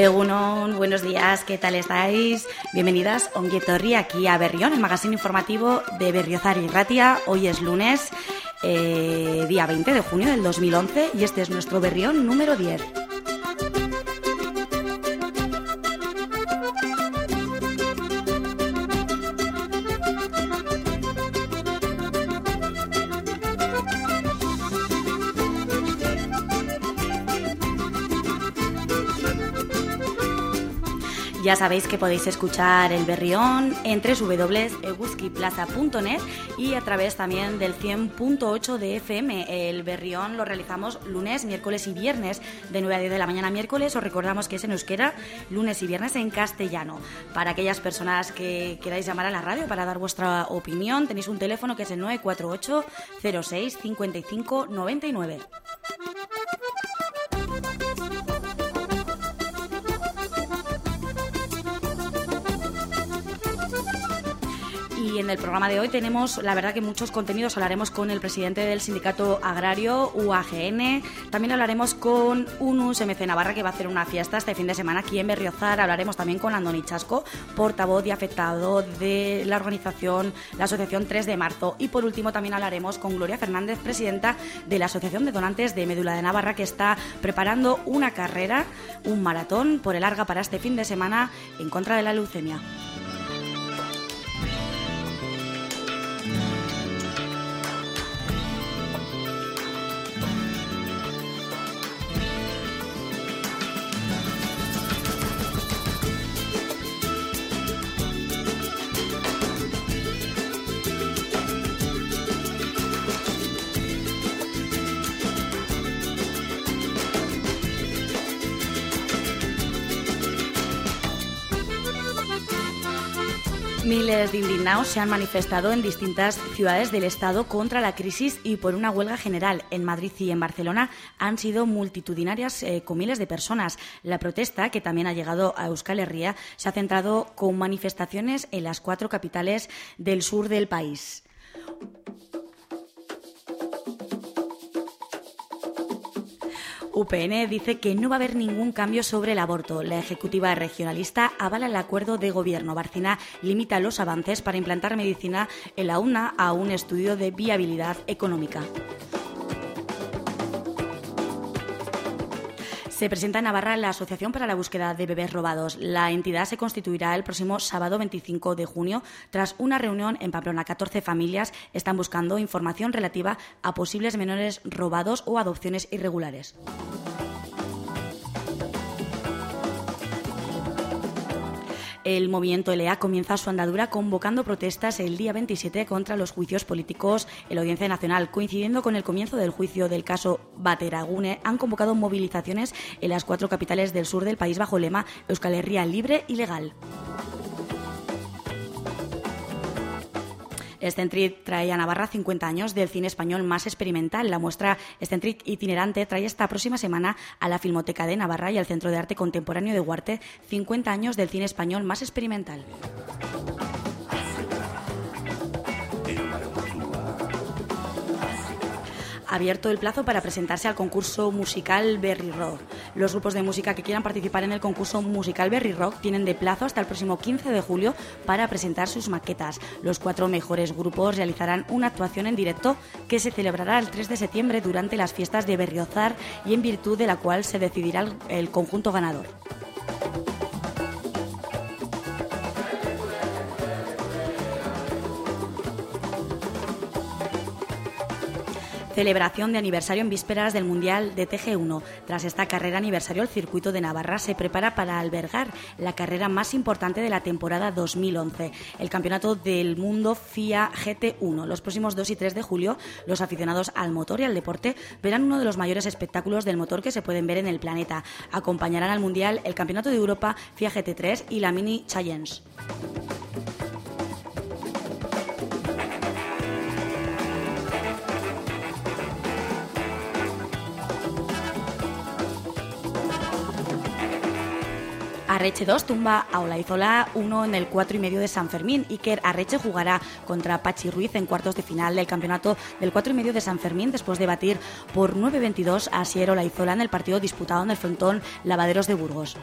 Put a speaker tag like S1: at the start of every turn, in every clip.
S1: Egunon, buenos días, ¿qué tal estáis? Bienvenidas Onguietorri aquí a Berrión, el magazine informativo de Berriozar y Ratia. Hoy es lunes, eh, día 20 de junio del 2011 y este es nuestro Berrión número 10. Ya sabéis que podéis escuchar el Berrión en www.eguzquiplaza.net y a través también del 100.8 de FM. El Berrión lo realizamos lunes, miércoles y viernes de 9 a 10 de la mañana miércoles. Os recordamos que es en euskera, lunes y viernes en castellano. Para aquellas personas que queráis llamar a la radio para dar vuestra opinión, tenéis un teléfono que es el 948 06 55 99. En el programa de hoy tenemos, la verdad, que muchos contenidos. Hablaremos con el presidente del sindicato agrario UAGN. También hablaremos con UNUS MC Navarra, que va a hacer una fiesta este fin de semana aquí en Berriozar. Hablaremos también con Andoni Chasco, portavoz y afectado de la organización, la Asociación 3 de Marzo. Y por último, también hablaremos con Gloria Fernández, presidenta de la Asociación de Donantes de Médula de Navarra, que está preparando una carrera, un maratón por el Arga para este fin de semana en contra de la leucemia. Miles de indignados se han manifestado en distintas ciudades del Estado contra la crisis y por una huelga general. En Madrid y en Barcelona han sido multitudinarias eh, con miles de personas. La protesta, que también ha llegado a Euskal Herria, se ha centrado con manifestaciones en las cuatro capitales del sur del país. UPN dice que no va a haber ningún cambio sobre el aborto. La ejecutiva regionalista avala el acuerdo de gobierno. Barcina limita los avances para implantar medicina en la UNA a un estudio de viabilidad económica. Se presenta en Navarra la Asociación para la Búsqueda de Bebés Robados. La entidad se constituirá el próximo sábado 25 de junio tras una reunión en Pamplona. 14 familias están buscando información relativa a posibles menores robados o adopciones irregulares. El movimiento LEA comienza su andadura convocando protestas el día 27 contra los juicios políticos en la Audiencia Nacional. Coincidiendo con el comienzo del juicio del caso Bateragune, han convocado movilizaciones en las cuatro capitales del sur del país bajo el lema Euskal Herria libre y legal. Scentrit trae a Navarra 50 años del cine español más experimental. La muestra Scentrit itinerante trae esta próxima semana a la Filmoteca de Navarra y al Centro de Arte Contemporáneo de Huarte 50 años del cine español más experimental. Abierto el plazo para presentarse al concurso musical Berry Rock. Los grupos de música que quieran participar en el concurso musical Berry Rock tienen de plazo hasta el próximo 15 de julio para presentar sus maquetas. Los cuatro mejores grupos realizarán una actuación en directo que se celebrará el 3 de septiembre durante las fiestas de Berriozar y en virtud de la cual se decidirá el conjunto ganador. Celebración de aniversario en vísperas del Mundial de TG1. Tras esta carrera aniversario, el circuito de Navarra se prepara para albergar la carrera más importante de la temporada 2011, el Campeonato del Mundo FIA GT1. Los próximos 2 y 3 de julio, los aficionados al motor y al deporte verán uno de los mayores espectáculos del motor que se pueden ver en el planeta. Acompañarán al Mundial el Campeonato de Europa FIA GT3 y la Mini Challenge. Arreche 2 tumba a Olaizola 1 en el 4 y medio de San Fermín. Iker Arreche jugará contra Pachi Ruiz en cuartos de final del campeonato del 4 y medio de San Fermín después de batir por 9-22 a Siero Olaizola en el partido disputado en el frontón Lavaderos de Burgos.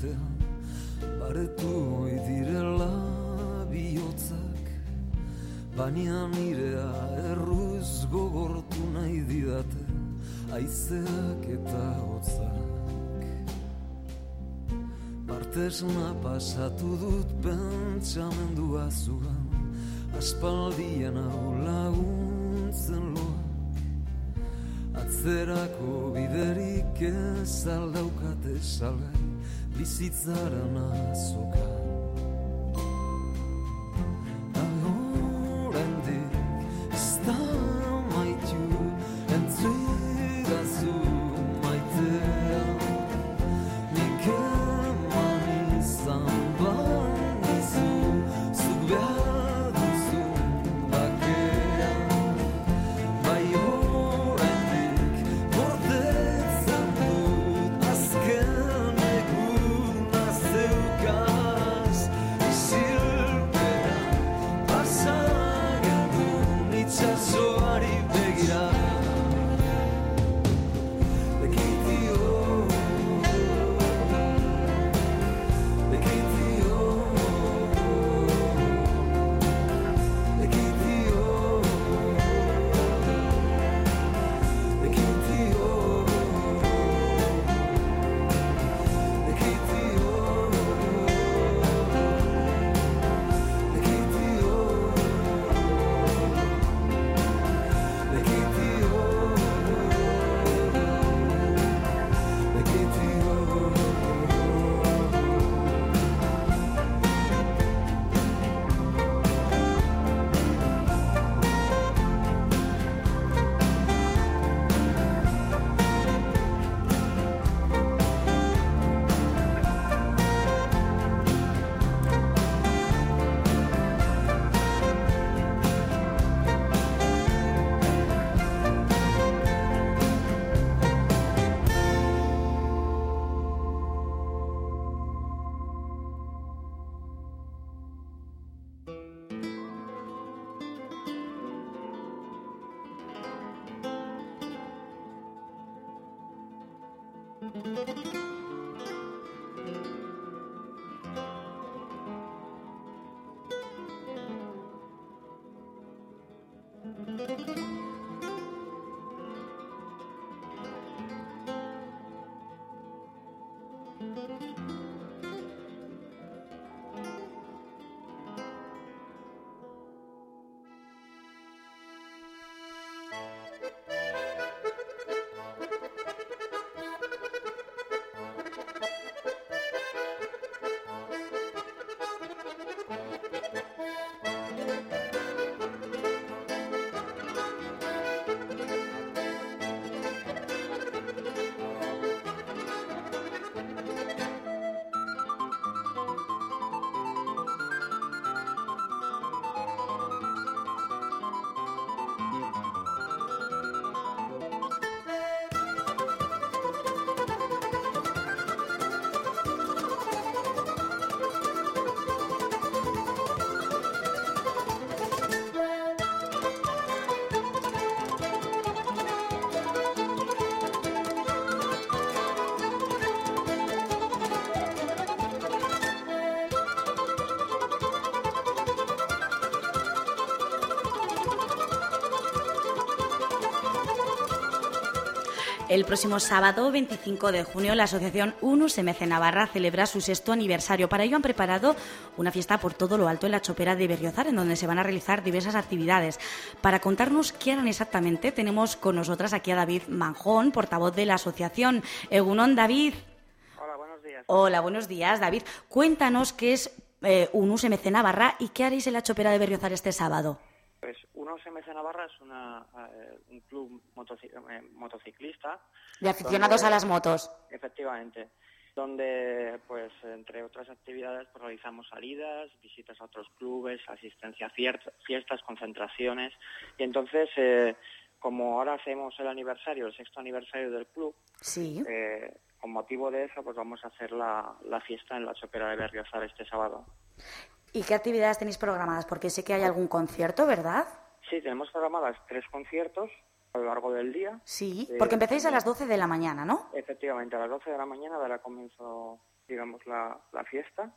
S2: Ostean Baretu oi direla bihotzak Baina nirea erruz gogortu nahi didate Aizeak eta hotzak. Partesna pasatu dut pentsamendua zugan Aspaldien hau laguntzen loak. Atzerako biderik ez aldaukate salgai bizitza da
S1: El próximo sábado 25 de junio la asociación UNUS MC Navarra celebra su sexto aniversario. Para ello han preparado una fiesta por todo lo alto en la chopera de Berriozar en donde se van a realizar diversas actividades. Para contarnos qué harán exactamente tenemos con nosotras aquí a David Manjón, portavoz de la asociación. Egunon, David.
S3: Hola, buenos días.
S1: Hola, buenos días, David. Cuéntanos qué es eh, UNUS MC Navarra y qué haréis en la chopera de Berriozar este sábado.
S3: Pues UNOS MC Navarra es una, eh, un club motoci- eh, motociclista.
S1: De aficionados
S3: donde-
S1: a las motos.
S3: Efectivamente. Donde, pues, entre otras actividades, pues, realizamos salidas, visitas a otros clubes, asistencia a fiestas, concentraciones. Y entonces, eh, como ahora hacemos el aniversario, el sexto aniversario del club,
S1: Sí.
S3: eh, con motivo de eso, pues vamos a hacer la, la fiesta en la Chopera de Berriozar este sábado.
S1: ¿Y qué actividades tenéis programadas? Porque sé que hay algún concierto, ¿verdad?
S3: Sí, tenemos programadas tres conciertos a lo largo del día.
S1: Sí,
S3: Eh,
S1: porque empezáis a las 12 de la mañana, ¿no?
S3: Efectivamente, a las 12 de la mañana dará comienzo, digamos, la, la fiesta.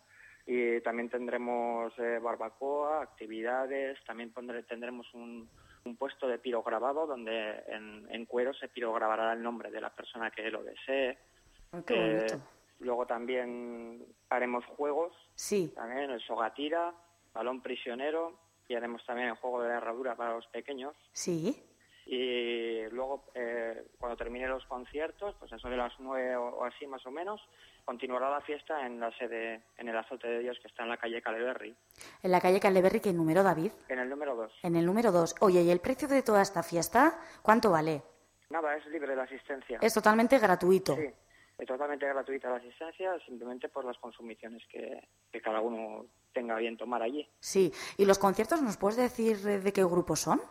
S3: Y también tendremos eh, barbacoa, actividades, también pondré- tendremos un, un puesto de pirograbado donde en, en cuero se pirograbará el nombre de la persona que lo desee.
S1: Qué
S3: Eh,
S1: bonito.
S3: Luego también haremos juegos,
S1: Sí,
S3: también el sogatira, balón prisionero y haremos también el juego de la herradura para los pequeños.
S1: sí.
S3: Y luego, eh, cuando termine los conciertos, pues eso de las nueve o, así más o menos, continuará la fiesta en la sede, en el Azote de Dios que está en la calle Caleberry,
S1: En la calle Caldeberry, ¿qué número, David?
S3: en el número dos.
S1: En el número 2. Oye, ¿y el precio de toda esta fiesta cuánto vale?
S3: Nada, es libre de asistencia.
S1: Es totalmente gratuito.
S3: Sí, es totalmente gratuita la asistencia, simplemente por las consumiciones que, que cada uno tenga bien tomar allí.
S1: Sí. ¿Y los conciertos nos puedes decir de qué grupo son?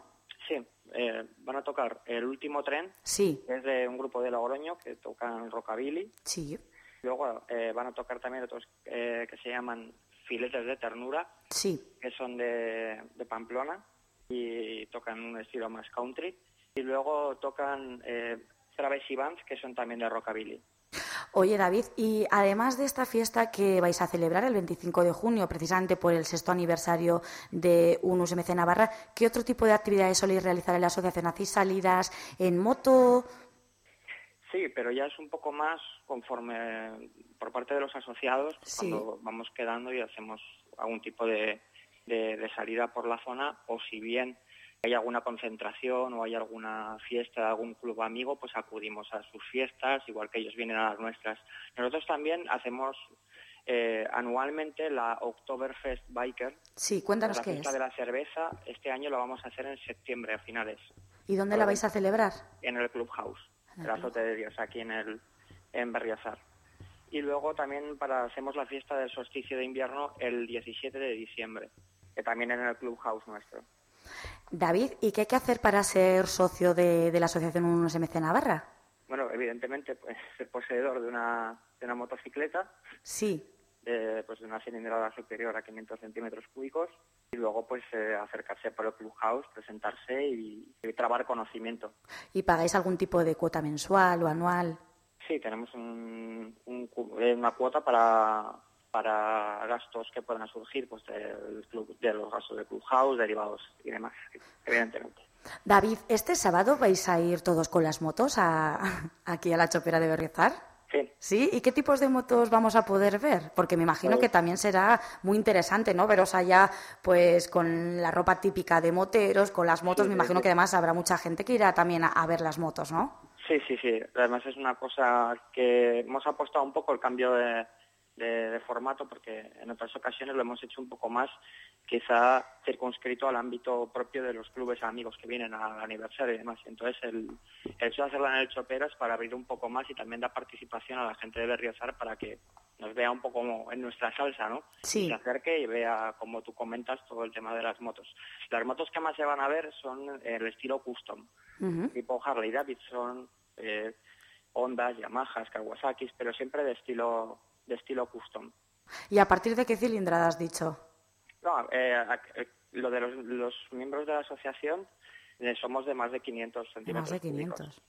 S3: Sí, eh, van a tocar El Último Tren,
S1: Sí,
S3: que es de un grupo de Logroño que tocan rockabilly.
S1: sí,
S3: Luego eh, van a tocar también otros eh, que se llaman Filetes de Ternura,
S1: sí.
S3: que son de, de Pamplona y tocan un estilo más country. Y luego tocan eh, Travesty Bands, que son también de rockabilly.
S1: Oye, David, y además de esta fiesta que vais a celebrar el 25 de junio, precisamente por el sexto aniversario de UNUS MC Navarra, ¿qué otro tipo de actividades soléis realizar en la asociación? ¿Hacéis salidas en moto?
S3: Sí, pero ya es un poco más conforme por parte de los asociados, pues,
S1: Sí.
S3: cuando vamos quedando y hacemos algún tipo de, de- de salida por la zona, o si bien hay alguna concentración o hay alguna fiesta de algún club amigo, pues acudimos a sus fiestas, igual que ellos vienen a las nuestras. Nosotros también hacemos eh, anualmente la Oktoberfest Biker,
S1: Sí, cuéntanos
S3: la
S1: qué
S3: fiesta
S1: es.
S3: de la cerveza. Este año lo vamos a hacer en septiembre, a finales
S1: ¿Y dónde la vais a celebrar?
S3: en el Clubhouse,
S1: En
S3: el
S1: el
S3: Azote de Dios, aquí en el en Berriozar. Y luego también para hacemos la fiesta del solsticio de invierno el 17 de diciembre, que también en el Clubhouse nuestro.
S1: David, ¿y qué hay que hacer para ser socio de, de la asociación UNUS MC Navarra?
S3: Bueno, evidentemente, pues ser poseedor de una, de una motocicleta,
S1: Sí,
S3: de, pues de una cilindrada superior a 500 centímetros cúbicos, y luego pues eh, acercarse por el Clubhouse, presentarse y, y trabar conocimiento.
S1: ¿y pagáis algún tipo de cuota mensual o anual?
S3: Sí, tenemos un- eh, una cuota para, para gastos que puedan surgir pues del club, de los gastos de Clubhouse, derivados y demás, evidentemente.
S1: David, ¿este sábado vais a ir todos con las motos a, aquí a la chopera de Berriozar?
S3: Sí,
S1: ¿Sí? ¿Y qué tipos de motos vamos a poder ver? Porque me imagino que también será muy interesante, ¿no? Veros allá, pues, con la ropa típica de moteros, con las motos.
S3: Sí,
S1: me imagino que además habrá mucha gente que irá también a, a ver las motos, ¿no?
S3: sí, sí, sí. Además es una cosa que hemos apostado un poco el cambio de, de- de formato porque en otras ocasiones lo hemos hecho un poco más quizá circunscrito al ámbito propio de los clubes amigos que vienen al aniversario y demás. Entonces el, el hecho de hacerla en el Chopera es para abrir un poco más y también dar participación a la gente de Berriozar para que nos vea un poco como en nuestra salsa, ¿no?
S1: Sí.
S3: Y se acerque y vea, como tú comentas, todo el tema de las motos. Las motos que más se van a ver son el estilo custom, tipo Harley Davidson, eh, Hondas, Yamahas, Kawasaki's, pero siempre de estilo de estilo custom.
S1: ¿Y a partir de qué cilindrada has dicho?
S3: No, eh, eh, lo de los, los miembros de la asociación eh, somos de más de 500
S1: Más
S3: centímetros
S1: de
S3: cúbicos.
S1: 500.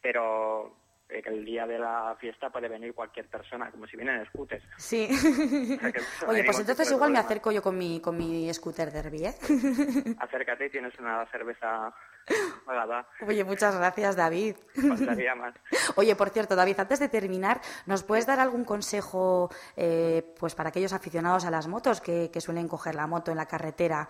S3: Pero que el día de la fiesta puede venir cualquier persona, como si vienen scooters.
S1: Sí.
S3: sea,
S1: Oye, pues entonces igual me acerco yo con mi, con mi scooter derby, ¿eh?
S3: Acércate y tienes una cerveza pagada.
S1: Oye, muchas gracias, David.
S3: Faltaría más.
S1: Oye, por cierto, David, antes de terminar, ¿nos puedes dar algún consejo eh, pues para aquellos aficionados a las motos que, que suelen coger la moto en la carretera?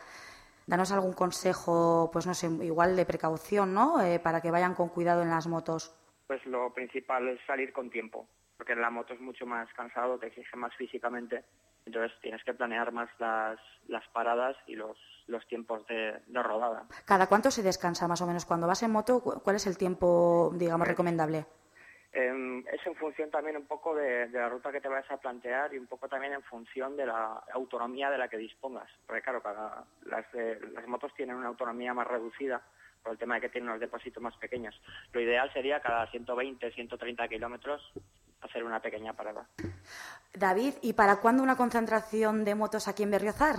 S1: Danos algún consejo, pues no sé, igual de precaución, ¿no? Eh, para que vayan con cuidado en las motos.
S3: Pues lo principal es salir con tiempo, porque en la moto es mucho más cansado, te exige más físicamente, entonces tienes que planear más las, las paradas y los, los tiempos de, de rodada.
S1: ¿Cada cuánto se descansa más o menos? Cuando vas en moto, cu- ¿cuál es el tiempo, digamos, recomendable?
S3: Eh, es en función también un poco de, de la ruta que te vayas a plantear y un poco también en función de la autonomía de la que dispongas. Porque claro, cada, las, eh, las motos tienen una autonomía más reducida por el tema de que tienen unos depósitos más pequeños. Lo ideal sería cada 120, 130 kilómetros hacer una pequeña parada.
S1: David, ¿y para cuándo una concentración de motos aquí en Berriozar?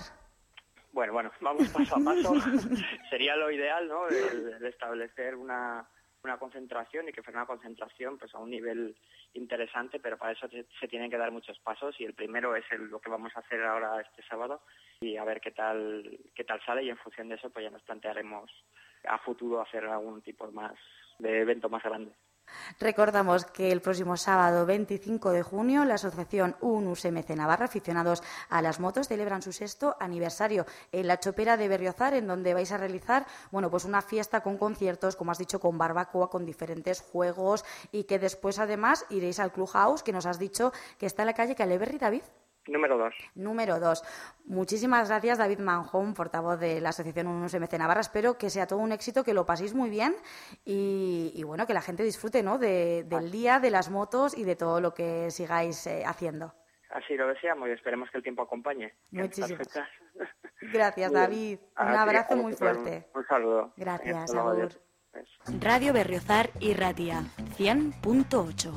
S3: Bueno, bueno, vamos paso a paso. Sería lo ideal, ¿no? El, el establecer una, una concentración y que fuera una concentración pues a un nivel interesante, pero para eso se, se tienen que dar muchos pasos y el primero es el- lo que vamos a hacer ahora este sábado y a ver qué tal qué tal sale y en función de eso pues ya nos plantearemos a futuro hacer algún tipo más de evento más grande.
S1: Recordamos que el próximo sábado 25 de junio la asociación UNUS MC Navarra, aficionados a las motos, celebran su sexto aniversario en la Chopera de Berriozar, en donde vais a realizar bueno, pues una fiesta con conciertos, como has dicho, con barbacoa, con diferentes juegos y que después además iréis al Clubhouse, que nos has dicho que está en la calle Caleberry, David.
S3: Número dos.
S1: Número dos. Muchísimas gracias, David Manjón, portavoz de la Asociación UNUS MC Navarra. Espero que sea todo un éxito, que lo paséis muy bien y, y bueno, que la gente disfrute ¿no? de- del día, de las motos y de todo lo que sigáis eh, haciendo.
S3: Así lo deseamos y esperemos que el tiempo acompañe.
S1: Muchísimas. Gracias. David. Un abrazo muy fuerte.
S3: Un saludo.
S1: Gracias. Radio Berriozar y Ratia 100.8.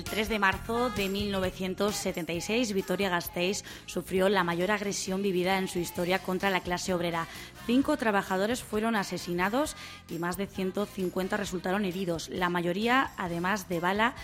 S1: El 3 de marzo de 1976, Vitoria-Gasteiz sufrió la mayor agresión vivida en su historia contra la clase obrera. Cinco trabajadores fueron asesinados y más de 150 resultaron heridos, la mayoría, además de bala,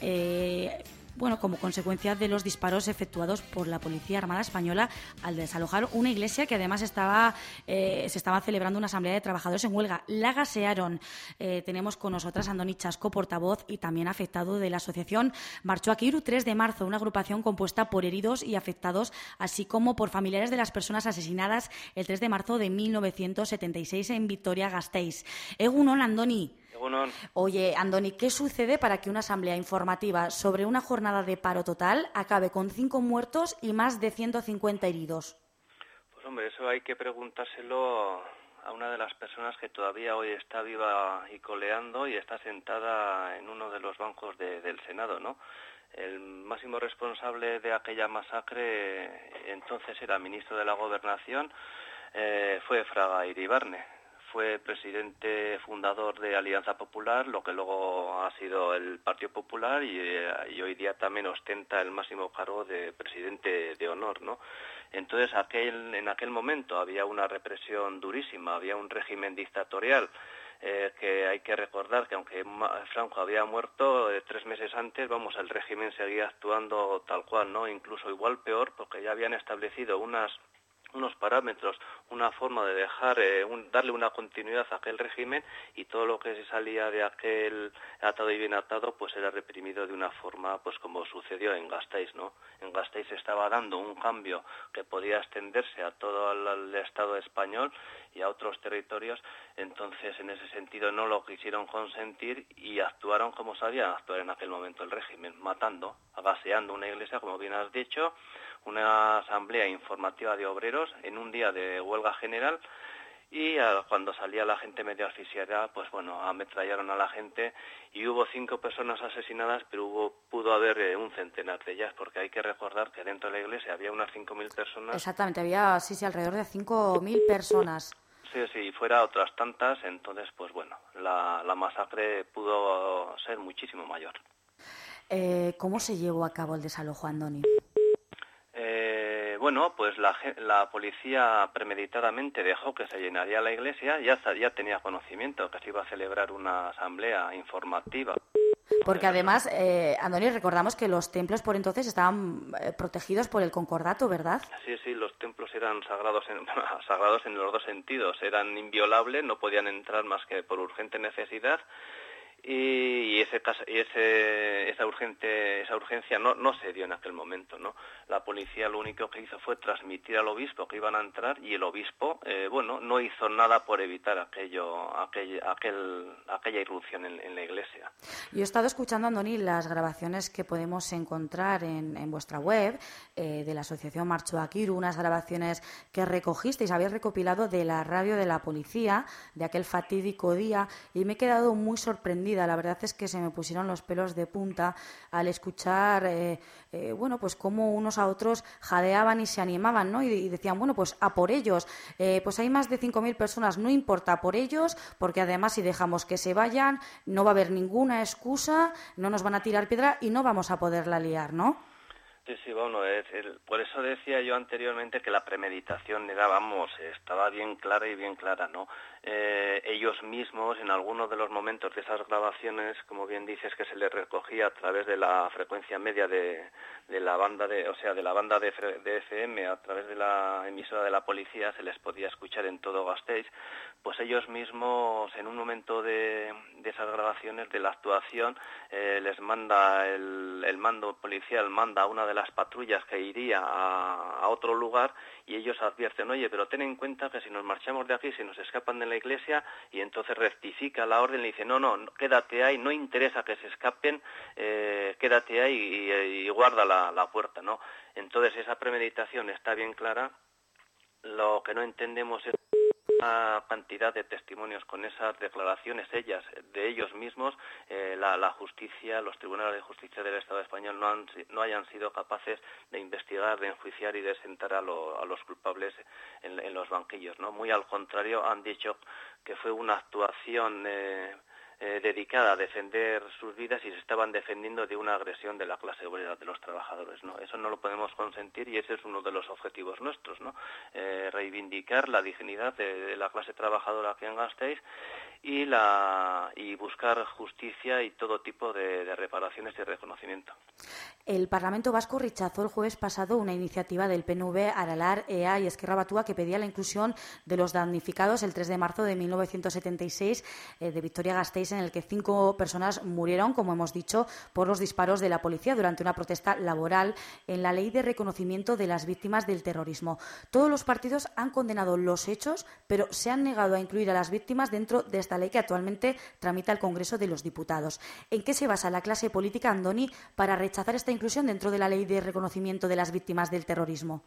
S1: eh, bueno, como consecuencia de los disparos efectuados por la Policía Armada Española al desalojar una iglesia que además estaba, eh, se estaba celebrando una asamblea de trabajadores en huelga. La gasearon. Eh, tenemos con nosotras a Andoni Chasco, portavoz y también afectado de la asociación Marchó Akiru 3 de marzo, una agrupación compuesta por heridos y afectados, así como por familiares de las personas asesinadas el 3 de marzo de 1976 en Vitoria-Gasteiz. Egunon, Andoni.
S4: Egunon.
S1: Oye, Andoni, ¿qué sucede para que una asamblea informativa sobre una jornada de paro total acabe con cinco muertos y más de 150 heridos?
S4: Pues hombre, eso hay que preguntárselo a una de las personas que todavía hoy está viva y coleando y está sentada en uno de los bancos de- del Senado, ¿no? El máximo responsable de aquella masacre, eh, entonces era ministro de la Gobernación, eh, fue Fraga Iribarne. Fue presidente fundador de Alianza Popular, lo que luego ha sido el Partido Popular y, eh, y hoy día también ostenta el máximo cargo de presidente de honor, ¿no? Entonces, aquel, en aquel momento había una represión durísima, había un régimen dictatorial eh, que hay que recordar que aunque Franco había muerto eh, tres meses antes, vamos, el régimen seguía actuando tal cual, ¿no? Incluso igual peor, porque ya habían establecido unas unos parámetros, una forma de dejar, eh, un- darle una continuidad a aquel régimen y todo lo que se salía de aquel atado y bien atado, pues era reprimido de una forma, pues como sucedió en Gasteiz, ¿no? En Gasteiz estaba dando un cambio que podía extenderse a todo el, Estado español y a otros territorios, entonces en ese sentido no lo quisieron consentir y actuaron como sabía actuar en aquel momento el régimen, matando, agaseando una iglesia, como bien has dicho, una asamblea informativa de obreros en un día de huelga general y ah, cuando salía la gente medio asfixiada, pues bueno, ametrallaron a la gente y hubo cinco personas asesinadas, pero hubo, pudo haber eh, un centenar de ellas, porque hay que recordar que dentro de la iglesia había unas 5.000 personas.
S1: Exactamente, había, sí, sí, alrededor de 5.000 personas.
S4: Sí, si fuera otras tantas, entonces, pues bueno, la, la masacre pudo ser muchísimo mayor.
S1: Eh, ¿Cómo se llevó a cabo el desalojo, Andoni?
S4: Eh, bueno, pues la, policía premeditadamente dejó que se llenaría la iglesia, ya, ya tenía conocimiento que se iba a celebrar una asamblea informativa.
S1: Porque además, eh, Andoni, recordamos que los templos por entonces estaban eh, protegidos por el concordato, ¿verdad?
S4: Sí, sí, los templos eran sagrados en, sagrados en los dos sentidos, eran inviolables, no podían entrar más que por urgente necesidad y, ese, ese, esa, urgente, esa urgencia no, no se dio en aquel momento. ¿no? La policía lo único que hizo fue transmitir al obispo que iban a entrar y el obispo, eh, bueno, no hizo nada por evitar aquello, aquel, aquel, aquella irrupción en, la iglesia.
S1: Yo he estado escuchando, Andoni, las grabaciones que podemos encontrar en, vuestra web eh, de la Asociación Marcho Akiru, unas grabaciones que recogisteis, habéis recopilado de la radio de la policía, de aquel fatídico día, y me he quedado muy sorprendida. La verdad es que se me pusieron los pelos de punta al escuchar, eh, eh, bueno, pues cómo unos a otros jadeaban y se animaban, ¿no? Y, decían, bueno, pues a por ellos. Eh, pues hay más de 5.000 personas, no importa por ellos, porque además si dejamos que se vayan, no va a haber ninguna excusa, no nos van a tirar piedra y no vamos a poderla liar, ¿no?
S4: Sí, sí, bueno, por eso decía yo anteriormente que la premeditación era, vamos, estaba bien clara y bien clara, ¿no? Eh, ellos mismos, en algunos de los momentos de esas grabaciones, como bien dices, que se les recogía a través de la frecuencia media de, la banda de, o sea, de la banda de, de FM, a través de la emisora de la policía, se les podía escuchar en todo Gasteiz, pues ellos mismos, en un momento de, esas grabaciones, de la actuación, eh, les manda el, mando policial, manda a una de las patrullas que iría a, a otro lugar y ellos advierten, oye, pero ten en cuenta que si nos marchamos de aquí, se nos escapan de la iglesia y entonces rectifica la orden y dice, no, no, quédate ahí, no interesa que se escapen, eh, quédate ahí y, y guarda la, la puerta, ¿no? Entonces esa premeditación está bien clara, lo que no entendemos es una cantidad de testimonios con esas declaraciones ellas de ellos mismos eh, la, justicia los tribunales de justicia del Estado español no, han no hayan sido capaces de investigar de enjuiciar y de sentar a, lo- a los culpables en, en los banquillos no muy al contrario han dicho que fue una actuación eh, eh, dedicada a defender sus vidas y se estaban defendiendo de una agresión de la clase obrera, de los trabajadores. ¿no? Eso no lo podemos consentir y ese es uno de los objetivos nuestros, ¿no? Eh, reivindicar la dignidad de, la clase trabajadora aquí en Gasteiz y, la, y buscar justicia y todo tipo de, de reparaciones y reconocimiento.
S1: El Parlamento Vasco rechazó el jueves pasado una iniciativa del PNV, Aralar, EA y Esquerra Batúa que pedía la inclusión de los damnificados el 3 de marzo de 1976 eh, de Victoria Gasteiz, en el que cinco personas murieron, como hemos dicho, por los disparos de la policía durante una protesta laboral en la ley de reconocimiento de las víctimas del terrorismo. Todos los partidos han condenado los hechos, pero se han negado a incluir a las víctimas dentro de esta ley que actualmente tramita el Congreso de los Diputados. ¿En qué se basa la clase política, Andoni, para rechazar esta inclusión dentro de la ley de reconocimiento de las víctimas del terrorismo?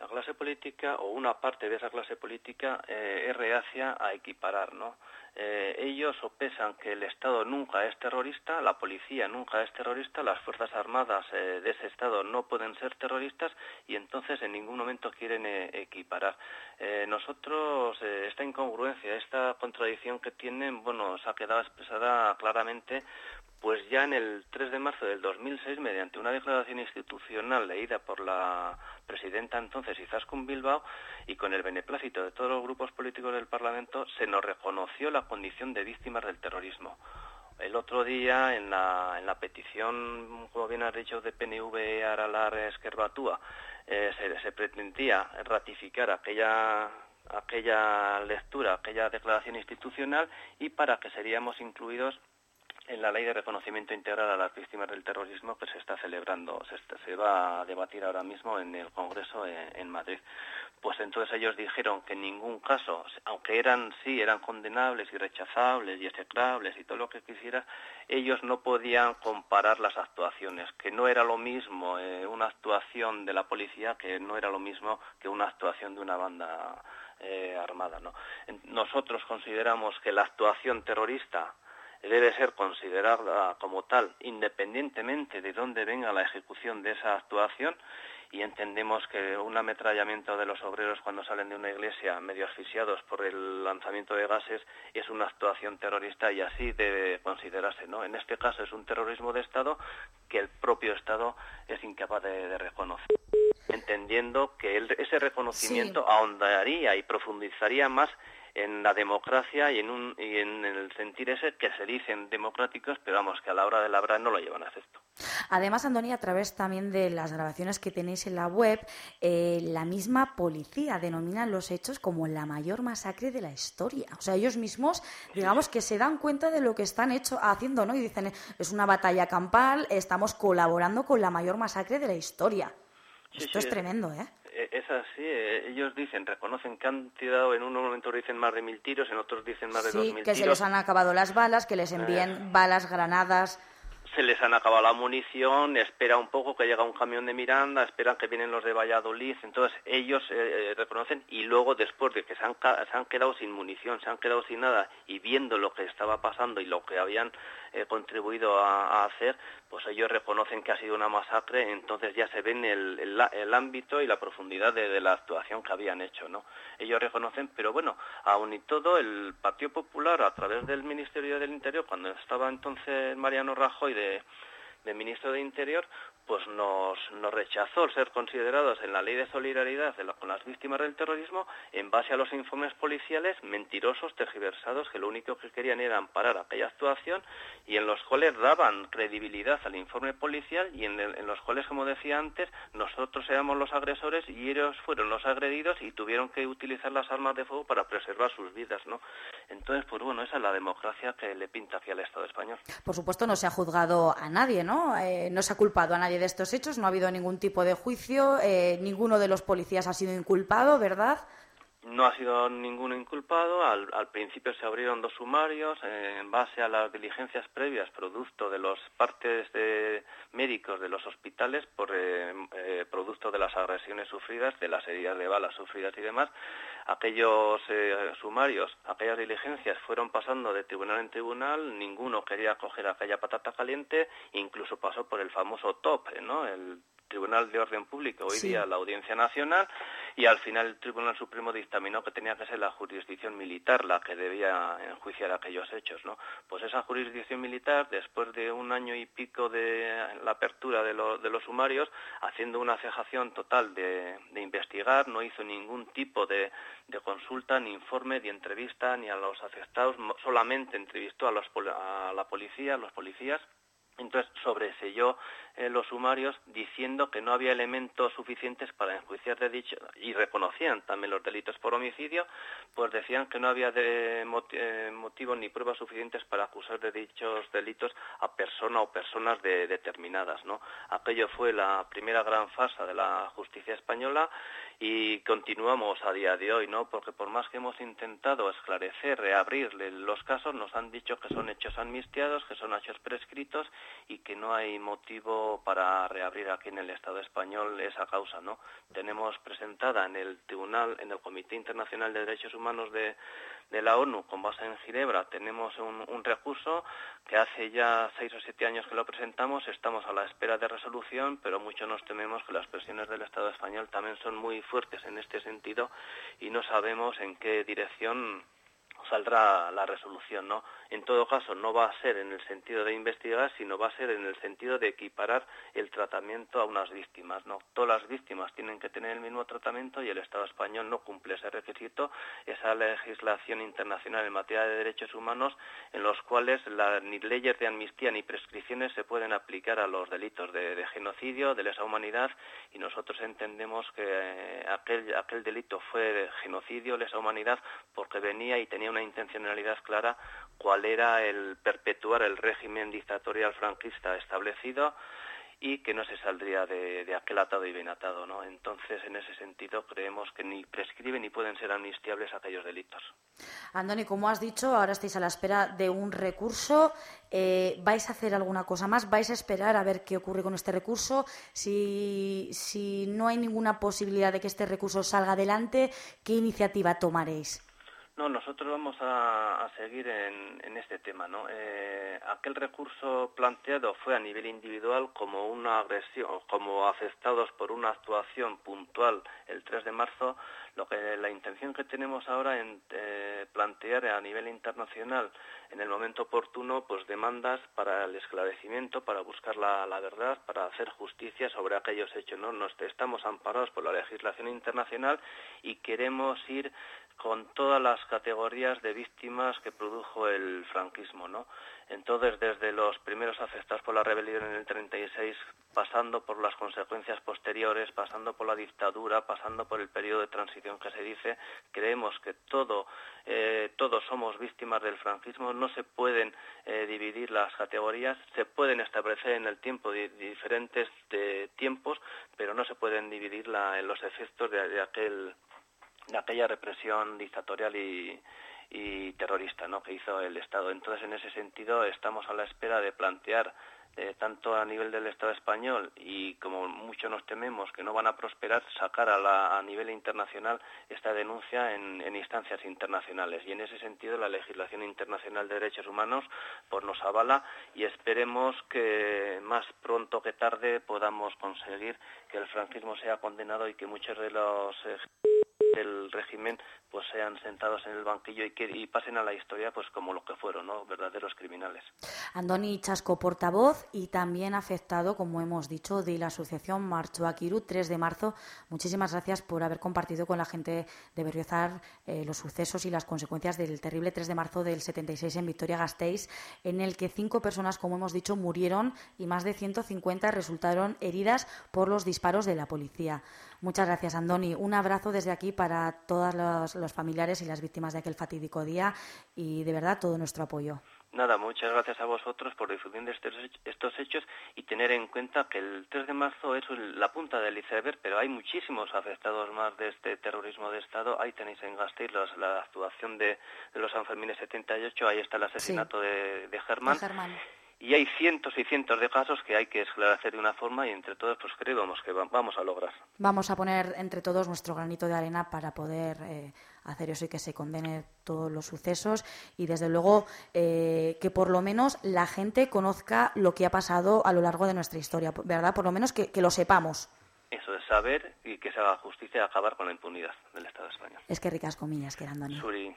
S4: La clase política o una parte de esa clase política eh, es reacia a equiparar, ¿no? Eh, ellos sopesan que el Estado nunca es terrorista, la policía nunca es terrorista, las fuerzas armadas eh, de ese Estado no pueden ser terroristas y entonces en ningún momento quieren eh, equiparar. Nosotros esta incongruencia, esta contradicción que tienen, bueno, se ha quedado expresada claramente pues ya en el 3 de marzo del 2006, mediante una declaración institucional leída por la presidenta entonces Izaskun Bilbao y con el beneplácito de todos los grupos políticos del Parlamento, se nos reconoció la condición de víctimas del terrorismo. El otro día, en la, en la petición, como bien has dicho, de PNV Aralar Esquerbatúa, eh, se, se pretendía ratificar aquella aquella lectura, aquella declaración institucional y para que seríamos incluidos en la ley de reconocimiento integral a las víctimas del terrorismo que se está celebrando, se, está- se va a debatir ahora mismo en el Congreso en, en Madrid. Pues entonces ellos dijeron que en ningún caso, aunque eran sí eran condenables y rechazables y execrables y todo lo que quisiera, ellos no podían comparar las actuaciones, que no era lo mismo eh, una actuación de la policía que no era lo mismo que una actuación de una banda eh, armada. ¿no? Nosotros consideramos que la actuación terrorista debe ser considerada como tal independientemente de dónde venga la ejecución de esa actuación y entendemos que un ametrallamiento de los obreros cuando salen de una iglesia medio asfixiados por el lanzamiento de gases es una actuación terrorista y así debe considerarse. ¿no? En este caso es un terrorismo de Estado que el propio Estado es incapaz de, de reconocer entendiendo que el- ese reconocimiento ahondaría y profundizaría más en la democracia y en, un, y en el sentir ese que se dicen democráticos, pero vamos, que a la hora de labrar no lo llevan a efecto.
S1: Además, Andoni, a través también de las grabaciones que tenéis en la web, eh, la misma policía denomina los hechos como la mayor masacre de la historia. O sea, ellos mismos, digamos que se dan cuenta de lo que están hecho, haciendo, ¿no? Y dicen, es una batalla campal, estamos colaborando con la mayor masacre de la historia.
S4: Sí,
S1: Esto
S4: sí,
S1: es tremendo, ¿eh?
S4: Eh, Es así, eh, ellos dicen, reconocen que han tirado, en unos momentos dicen más de mil tiros, en otros dicen más de dos
S1: Sí,
S4: mil
S1: que
S4: tiros.
S1: se les han acabado las balas, que les envíen balas, granadas.
S4: Se les han acabado la munición, espera un poco que llega un camión de Miranda, esperan que vienen los de Valladolid, entonces ellos eh, eh, reconocen y luego después de que se han, quedado sin munición, se han quedado sin nada y viendo lo que estaba pasando y lo que habían eh, contribuido a, hacer, pues ellos reconocen que ha sido una masacre, entonces ya se ven el, el, ámbito y la profundidad de, de la actuación que habían hecho, ¿no? Ellos reconocen, pero bueno, aún y todo el Partido Popular a través del Ministerio del Interior, cuando estaba entonces Mariano Rajoy de e, de ministro de Interior, pues nos, rechazó ser considerados en la ley de solidaridad con las víctimas del terrorismo en base a los informes policiales mentirosos, tergiversados, que lo único que querían era amparar aquella actuación y en los cuales daban credibilidad al informe policial y en, en los cuales, como decía antes, nosotros éramos los agresores y ellos fueron los agredidos y tuvieron que utilizar las armas de fuego para preservar sus vidas, ¿no? Entonces, pues bueno, esa es la democracia que le pinta hacia el Estado español.
S1: Por supuesto, no se ha juzgado a nadie, ¿no? Eh, no se ha culpado a nadie de estos hechos, no ha habido ningún tipo de juicio, eh, ninguno de los policías ha sido inculpado, ¿verdad?
S4: No ha sido ninguno inculpado. Al, al principio se abrieron dos sumarios eh, en base a las diligencias previas, producto de los partes de médicos de los hospitales, por eh, eh, producto de las agresiones sufridas, de las heridas de balas sufridas y demás. Aquellos sumarios, aquellas diligencias fueron pasando de tribunal en tribunal. Ninguno quería coger aquella patata caliente, incluso pasó por el famoso TOP, ¿no? El Tribunal de Orden Público, hoy
S1: Sí.
S4: día la Audiencia Nacional, y al final el Tribunal Supremo dictaminó que tenía que ser la jurisdicción militar la que debía enjuiciar aquellos hechos, ¿no? Pues esa jurisdicción militar, después de un año y pico de la apertura de, lo- de los sumarios, haciendo una cejación total de, de investigar, no hizo ningún tipo de, de consulta, ni informe, ni entrevista, ni a los afectados, solamente entrevistó a, los, a la policía, a los policías, entonces sobreselló eh, los sumarios diciendo que no había elementos suficientes para enjuiciar de dicho y reconocían también los delitos por homicidio, pues decían que no había de eh, motivos ni pruebas suficientes para acusar de dichos delitos a persona o personas de- determinadas, ¿no? Aquello fue la primera gran farsa de la justicia española y continuamos a día de hoy, ¿no? Porque por más que hemos intentado esclarecer, reabrir los casos, nos han dicho que son hechos amnistiados, que son hechos prescritos y que no hay motivo para reabrir aquí en el Estado español esa causa, ¿no? Tenemos presentada en el Tribunal, en el Comité Internacional de Derechos Humanos de, de la ONU, con base en Ginebra, tenemos un, recurso que hace ya seis o siete años que lo presentamos, estamos a la espera de resolución, pero mucho nos tememos que las presiones del Estado español también son muy fuertes en este sentido y no sabemos en qué dirección saldrá la resolución, ¿no? En todo caso, no va a ser en el sentido de investigar, sino va a ser en el sentido de equiparar el tratamiento a unas víctimas, ¿no? Todas las víctimas tienen que tener el mismo tratamiento y el Estado español no cumple ese requisito, esa legislación internacional en materia de derechos humanos en los cuales ni leyes de amnistía ni prescripciones se pueden aplicar a los delitos de, genocidio, de lesa humanidad y nosotros entendemos que eh, aquel, aquel delito fue genocidio, lesa humanidad, porque venía y tenía una intencionalidad clara cuál era el perpetuar el régimen dictatorial franquista establecido y que no se saldría de, aquel atado y bien atado, ¿no? Entonces, en ese sentido, creemos que ni prescriben ni pueden ser amnistiables aquellos delitos.
S1: Andoni, como has dicho, ahora estáis a la espera de un recurso. Eh, ¿Vais a hacer alguna cosa más? ¿Vais a esperar a ver qué ocurre con este recurso? Si, si no hay ninguna posibilidad de que este recurso salga adelante, ¿qué iniciativa tomaréis?
S4: No, nosotros vamos a, a seguir en, en este tema, ¿no? Eh, aquel recurso planteado fue a nivel individual como una agresión, como afectados por una actuación puntual el 3 de marzo. Lo que la intención que tenemos ahora en eh, plantear a nivel internacional en el momento oportuno, pues demandas para el esclarecimiento, para buscar la, la verdad, para hacer justicia sobre aquellos hechos, ¿no? Nos estamos amparados por la legislación internacional y queremos ir con todas las categorías de víctimas que produjo el franquismo, ¿no? Entonces, desde los primeros afectados por la rebelión en el 36, pasando por las consecuencias posteriores, pasando por la dictadura, pasando por el periodo de transición que se dice, creemos que todo, eh, todos somos víctimas del franquismo, no se pueden eh, dividir las categorías, se pueden establecer en el tiempo di- diferentes de tiempos, pero no se pueden dividir la- en los efectos de aquel de aquella represión dictatorial y, y terrorista ¿no? que hizo el Estado. Entonces, en ese sentido, estamos a la espera de plantear, eh, tanto a nivel del Estado español y como mucho nos tememos que no van a prosperar, sacar a, la- a nivel internacional esta denuncia en, instancias internacionales. Y en ese sentido, la legislación internacional de derechos humanos pues, nos avala y esperemos que más pronto que tarde podamos conseguir que el franquismo sea condenado y que muchos de los del régimen pues sean sentados en el banquillo y que y pasen a la historia pues como lo que fueron, ¿no? Verdaderos criminales.
S1: Andoni Chasco, portavoz y también afectado, como hemos dicho, de la asociación Marcho Akiru 3 de marzo. Muchísimas gracias por haber compartido con la gente de Berriozar eh, los sucesos y las consecuencias del terrible 3 de marzo del 76 en Vitoria-Gasteiz, en el que cinco personas, como hemos dicho, murieron y más de 150 resultaron heridas por los disparos de la policía. Muchas gracias, Andoni. Un abrazo desde aquí para todos los, los familiares y las víctimas de aquel fatídico día y de verdad todo nuestro apoyo.
S4: Nada, muchas gracias a vosotros por difundir estos, hech- estos hechos y tener en cuenta que el 3 de marzo es la punta del iceberg, pero hay muchísimos afectados más de este terrorismo de Estado. Ahí tenéis en Gasteiz los- la actuación de, de los Sanfermines 78, ahí está el asesinato de, de Germán.
S1: Germán.
S4: Y hay cientos y cientos de casos que hay que esclarecer de una forma y entre todos pues creemos que va- vamos a lograr.
S1: Vamos a poner entre todos nuestro granito de arena para poder eh, hacer eso y que se condene todos los sucesos y desde luego eh, que por lo menos la gente conozca lo que ha pasado a lo largo de nuestra historia, ¿verdad? Por lo menos que, que lo sepamos.
S4: Eso es saber y que se haga justicia y acabar con la impunidad del Estado español.
S1: Es que ricas comillas, que eran Dani.
S4: Suri.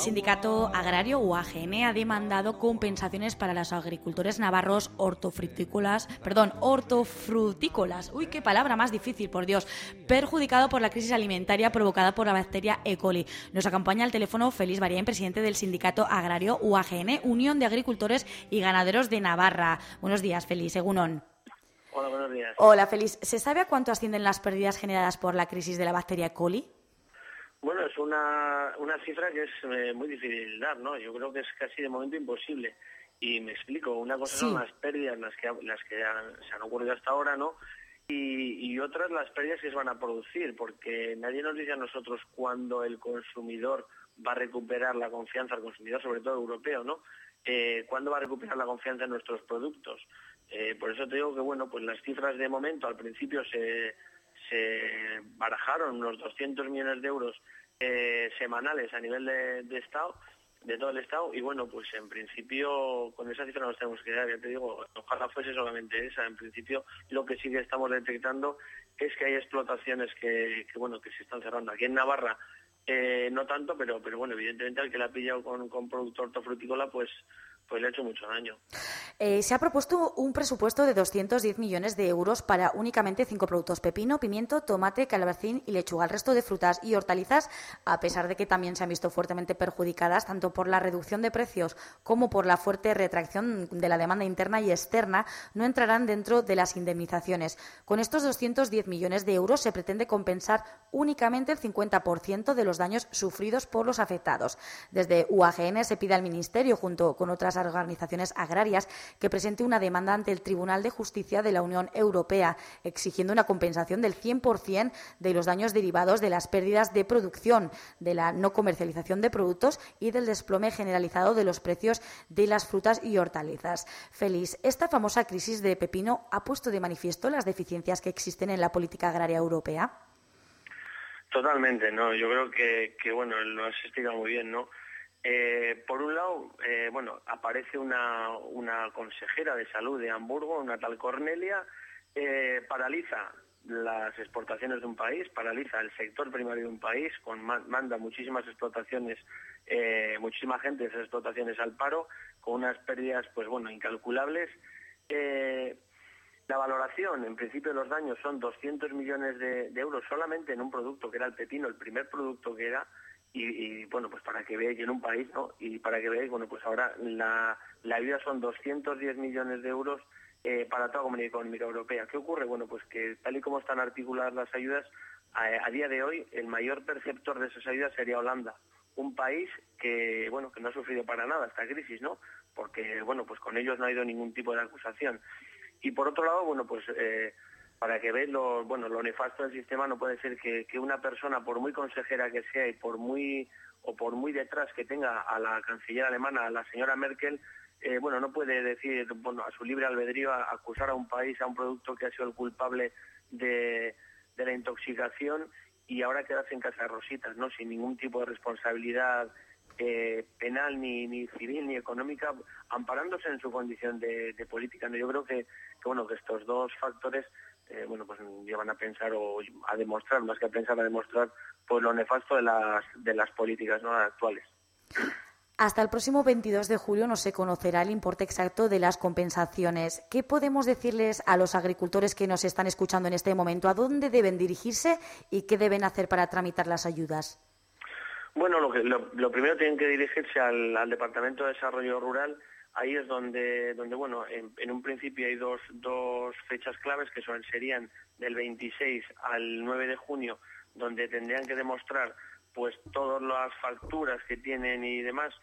S1: Sindicato agrario UAGN ha demandado compensaciones para los agricultores navarros hortofrutícolas, perdón, hortofrutícolas. Uy, qué palabra más difícil, por Dios. Perjudicado por la crisis alimentaria provocada por la bacteria E. coli. Nos acompaña al teléfono Félix Barién, presidente del sindicato agrario UAGN, Unión de Agricultores y Ganaderos de Navarra. Buenos días, Félix, Egunon.
S3: Hola, buenos días.
S1: Hola, Félix. ¿Se sabe a cuánto ascienden las pérdidas generadas por la crisis de la bacteria E. coli?
S5: Bueno, es una, una cifra que es eh, muy difícil dar, ¿no? Yo creo que es casi de momento imposible. Y me explico, una cosa
S1: Sí.
S5: son las pérdidas, las que, las que han- se han ocurrido hasta ahora, ¿no? Y, y otras las pérdidas que se van a producir, porque nadie nos dice a nosotros cuándo el consumidor va a recuperar la confianza, el consumidor sobre todo europeo, ¿no? Eh, ¿Cuándo va a recuperar la confianza en nuestros productos? Eh, por eso te digo que, bueno, pues las cifras de momento al principio se, se barajaron unos 200 millones de euros eh, semanales a nivel de, Estado, de todo el Estado, y bueno, pues en principio con esa cifra nos tenemos que quedar, ya te digo, ojalá fuese solamente esa. En principio lo que sí que estamos detectando es que hay explotaciones que, bueno, que se están cerrando. Aquí en Navarra eh, no tanto, pero, pero bueno, evidentemente al que la ha pillado con, con producto hortofrutícola, pues, pues le ha hecho mucho daño.
S1: Eh, se ha propuesto un presupuesto de 210 millones de euros para únicamente cinco productos: pepino, pimiento, tomate, calabacín y lechuga. El resto de frutas y hortalizas, a pesar de que también se han visto fuertemente perjudicadas tanto por la reducción de precios como por la fuerte retracción de la demanda interna y externa, no entrarán dentro de las indemnizaciones. Con estos 210 millones de euros se pretende compensar únicamente el 50% de los daños sufridos por los afectados. Desde UAGN se pide al Ministerio, junto con otras organizaciones agrarias, que presente una demanda ante el Tribunal de Justicia de la Unión Europea, exigiendo una compensación del 100% de los daños derivados de las pérdidas de producción, de la no comercialización de productos y del desplome generalizado de los precios de las frutas y hortalizas. Félix, esta famosa crisis de pepino ha puesto de manifiesto las deficiencias que existen en la política agraria europea.
S5: Totalmente, no. Yo creo que, que bueno, lo has explicado muy bien, ¿no? Eh, por un lado, eh, bueno, aparece una, consejera de salud de Hamburgo, una tal Cornelia, eh, paraliza las exportaciones de un país, paraliza el sector primario de un país, con, ma- manda muchísimas explotaciones, muchísima gente de esas explotaciones al paro, con unas pérdidas, pues bueno, incalculables. La valoración, en principio, de los daños son 200 millones de euros solamente en un producto que era el pepino, el primer producto que era, y, bueno, pues para que veáis en un país, ¿no? Y para que veáis, bueno, pues ahora la, la ayuda son 210 millones de euros eh, para toda la comunidad económica europea. ¿Qué ocurre? Bueno, pues que tal y como están articuladas las ayudas, a, a día de hoy el mayor perceptor de esas ayudas sería Holanda, un país que, bueno, que no ha sufrido para nada esta crisis, ¿no? Porque, bueno, pues con ellos no ha habido ningún tipo de acusación. Y por otro lado, bueno, pues eh, para que veáis lo, bueno, lo nefasto del sistema. No puede ser que, una persona, por muy consejera que sea y por muy o por muy detrás que tenga a la canciller alemana, a la señora Merkel, eh, bueno, no puede decir, bueno, a su libre albedrío acusar a un país, a un producto que ha sido el culpable de, la intoxicación y ahora quedarse en casa de rositas, ¿no? Sin ningún tipo de responsabilidad eh, penal ni, ni civil ni económica, amparándose en su condición de, política. ¿no? Yo creo que, bueno que estos dos factores eh, bueno pues llevan a pensar o a demostrar, más que a pensar, a demostrar pues lo nefasto de las de las políticas ¿no? actuales.
S1: Hasta el próximo 22 de julio no se conocerá el importe exacto de las compensaciones. ¿Qué podemos decirles a los agricultores que nos están escuchando en este momento? ¿A dónde deben dirigirse y qué deben hacer para tramitar las ayudas?
S5: Bueno, lo, que, lo, lo primero tienen que dirigirse al, al Departamento de Desarrollo Rural. Ahí es donde, donde bueno, en, un principio hay dos, dos fechas claves que son, serían del 26 al 9 de junio, donde tendrían que demostrar pues todas las facturas que tienen y demás,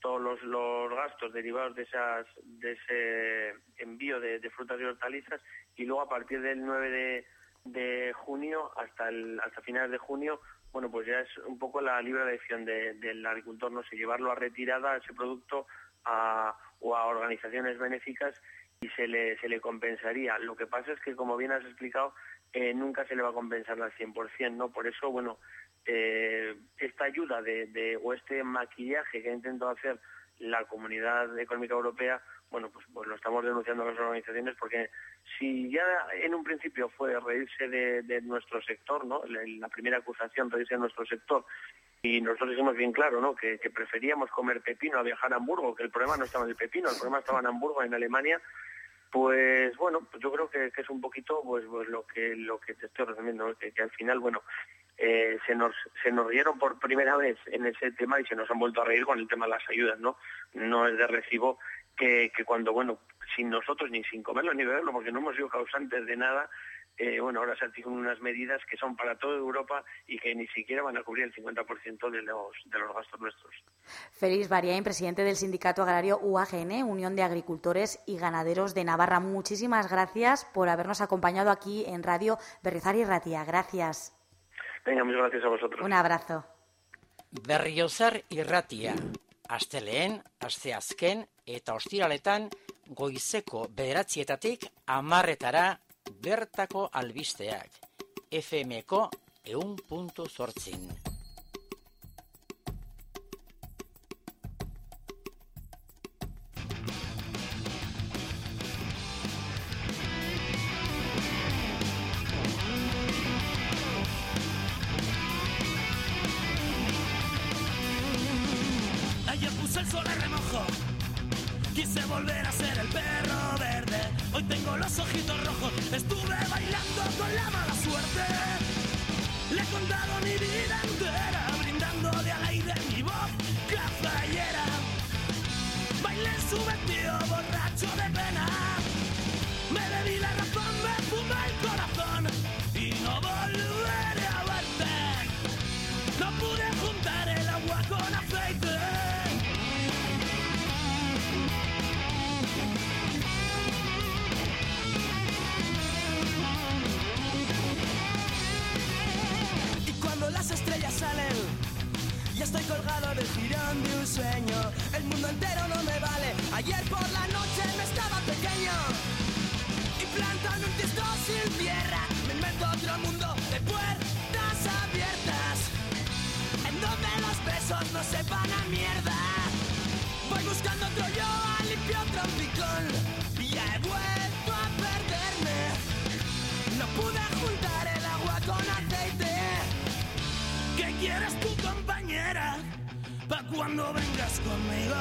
S5: todos los, los gastos derivados de esas de ese envío de, frutas y hortalizas y luego a partir del 9 de, de junio hasta el, hasta finales de junio bueno, pues ya es un poco la libre elección de- del agricultor, no sé, llevarlo a retirada, ese producto, a, o a organizaciones benéficas y se le, se le compensaría. Lo que pasa es que, como bien has explicado, eh, nunca se le va a compensar al 100%, ¿no? Por eso, bueno, eh, esta ayuda de, de- o este maquillaje que ha intentado hacer la Comunidad Económica Europea, bueno, pues, pues lo estamos denunciando a las organizaciones porque si ya en un principio fue reírse de, nuestro sector, ¿no? La, primera acusación, reírse de nuestro sector, y nosotros dijimos bien claro, ¿no? Que, preferíamos comer pepino a viajar a Hamburgo, que el problema no estaba en el pepino, el problema estaba en Hamburgo, en Alemania, pues bueno, pues yo creo que, es un poquito pues, pues lo que lo que te estoy resumiendo, que al final, bueno, eh, se nos se nos rieron por primera vez en ese tema y se nos han vuelto a reír con el tema de las ayudas, ¿no? No es de recibo que, que cuando, bueno, sin nosotros ni sin comerlo ni beberlo, porque no hemos sido causantes de nada, eh, bueno, ahora se activan unas medidas que son para toda Europa y que ni siquiera van a cubrir el 50% de los, de los gastos nuestros.
S1: Félix Bariain, presidente del Sindicato Agrario UAGN, Unión de Agricultores y Ganaderos de Navarra. Muchísimas gracias por habernos acompañado aquí en Radio Berrizar y Ratia. Gracias.
S5: Venga, muchas gracias a vosotros.
S1: Un abrazo.
S6: Berriozar irratia. Asteleen, asteazken eta ostiraletan goizeko bederatzietatik amarretara bertako albisteak. FMko eun puntu zortzin.
S7: El sol a remojo. Quise volver a ser el perro verde. Hoy tengo los ojitos rojos. Estuve bailando con la mala suerte. Le he contado mi vida entera, estoy colgado del jirón de un sueño. El mundo entero no me vale. Ayer por la noche me estaba pequeño. Y plantando un cuando vengas conmigo.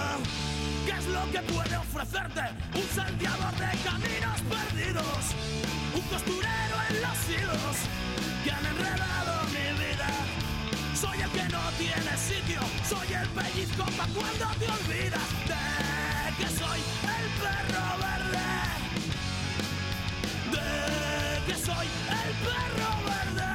S7: ¿Qué es lo que puede ofrecerte? Un salteador de caminos perdidos. Un costurero en los hilos que han enredado mi vida. Soy el que no tiene sitio, soy el pellizco pa' cuando te olvidas de que soy el perro verde. De que soy el perro verde.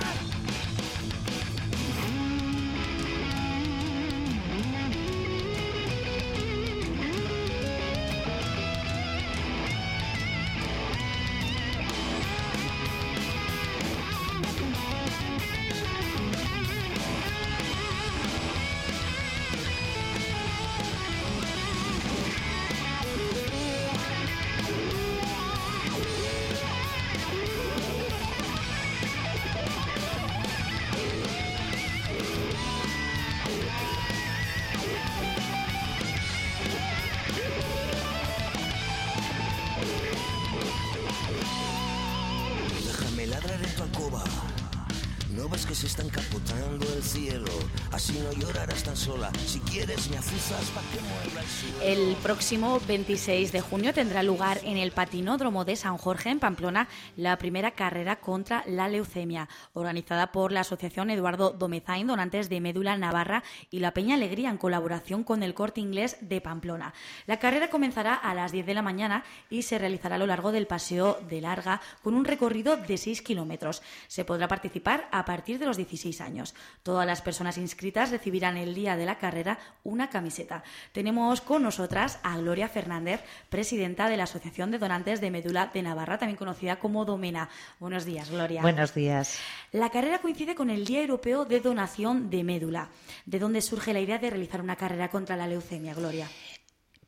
S1: Próximo 26 de junio tendrá lugar en el patinódromo de San Jorge, en Pamplona, la primera carrera contra la leucemia, organizada por la Asociación Eduardo Domezain, donantes de Médula Navarra y la Peña Alegría, en colaboración con el Corte Inglés de Pamplona. La carrera comenzará a las 10 de la mañana y se realizará a lo largo del Paseo de Larga, con un recorrido de 6 kilómetros. Se podrá participar a partir de los 16 años. Todas las personas inscritas recibirán el día de la carrera una camiseta. Tenemos con nosotras a Gloria Fernández, presidenta de la Asociación de Donantes de Médula de Navarra, también conocida como Domena. Buenos días, Gloria.
S8: Buenos días.
S1: La carrera coincide con el Día Europeo de Donación de Médula. ¿De dónde surge la idea de realizar una carrera contra la leucemia, Gloria?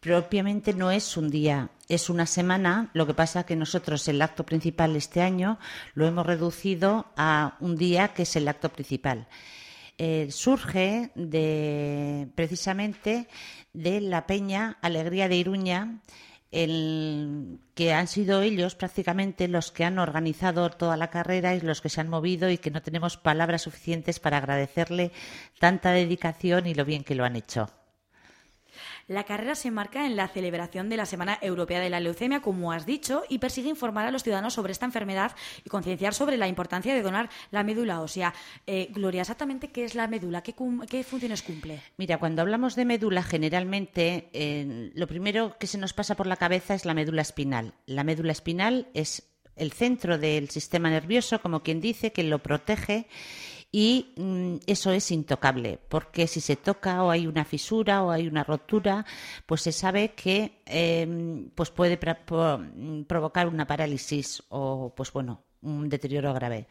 S8: Propiamente no es un día, es una semana. Lo que pasa que nosotros el acto principal este año lo hemos reducido a un día que es el acto principal. Eh, surge de precisamente de la Peña Alegría de Iruña, el- que han sido ellos prácticamente los que han organizado toda la carrera y los que se han movido y que no tenemos palabras suficientes para agradecerle tanta dedicación y lo bien que lo han hecho.
S1: La carrera se enmarca en la celebración de la Semana Europea de la Leucemia, como has dicho, y persigue informar a los ciudadanos sobre esta enfermedad y concienciar sobre la importancia de donar la médula ósea. Eh, Gloria, exactamente qué es la médula, qué, qué funciones cumple.
S8: Mira, cuando hablamos de médula, generalmente eh, lo primero que se nos pasa por la cabeza es la médula espinal. La médula espinal es el centro del sistema nervioso, como quien dice, que lo protege y mm, eso es intocable, porque si se toca o hay una fisura o hay una rotura, pues se sabe que eh, pues puede mm, provocar una parálisis o, pues bueno, un deterioro grave.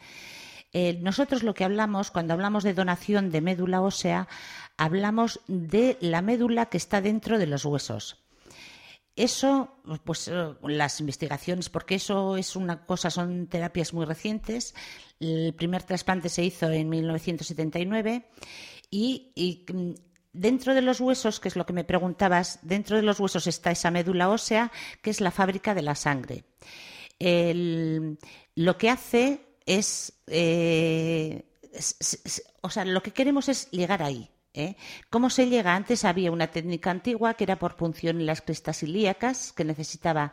S8: Eh, nosotros lo que hablamos, cuando hablamos de donación de médula ósea, hablamos de la médula que está dentro de los huesos. Eso, pues eh, las investigaciones, porque eso es una cosa, son terapias muy recientes. El primer trasplante se hizo en 1979 y, y, mm, dentro de los huesos, que es lo que me preguntabas, dentro de los huesos está esa médula ósea, que es la fábrica de la sangre. El- lo que hace es, eh, s- s- s- o sea, lo que queremos es llegar ahí. ¿Eh? ¿Cómo se llega? Antes había una técnica antigua que era por punción en las crestas ilíacas, que necesitaba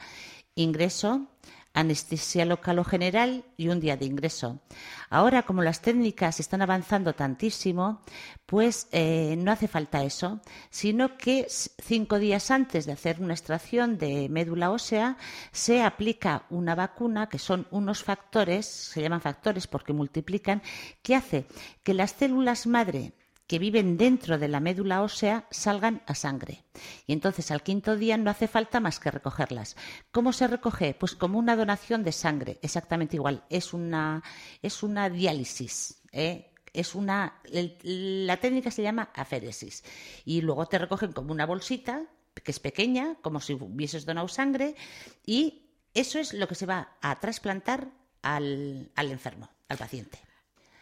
S8: ingreso, anestesia local o general y un día de ingreso. Ahora, como las técnicas están avanzando tantísimo, pues eh, no hace falta eso, sino que cinco días antes de hacer una extracción de médula ósea se aplica una vacuna que son unos factores, se llaman factores porque multiplican, que hace que las células madre que viven dentro de la médula ósea salgan a sangre. Y entonces al quinto día no hace falta más que recogerlas. ¿Cómo se recoge? Pues como una donación de sangre, exactamente igual. Es una, es una diálisis. ¿eh? Es una, la técnica se llama aféresis. Y luego te recogen como una bolsita, que es pequeña, como si hubieses donado sangre, y eso es lo que se va a trasplantar al, al enfermo, al paciente.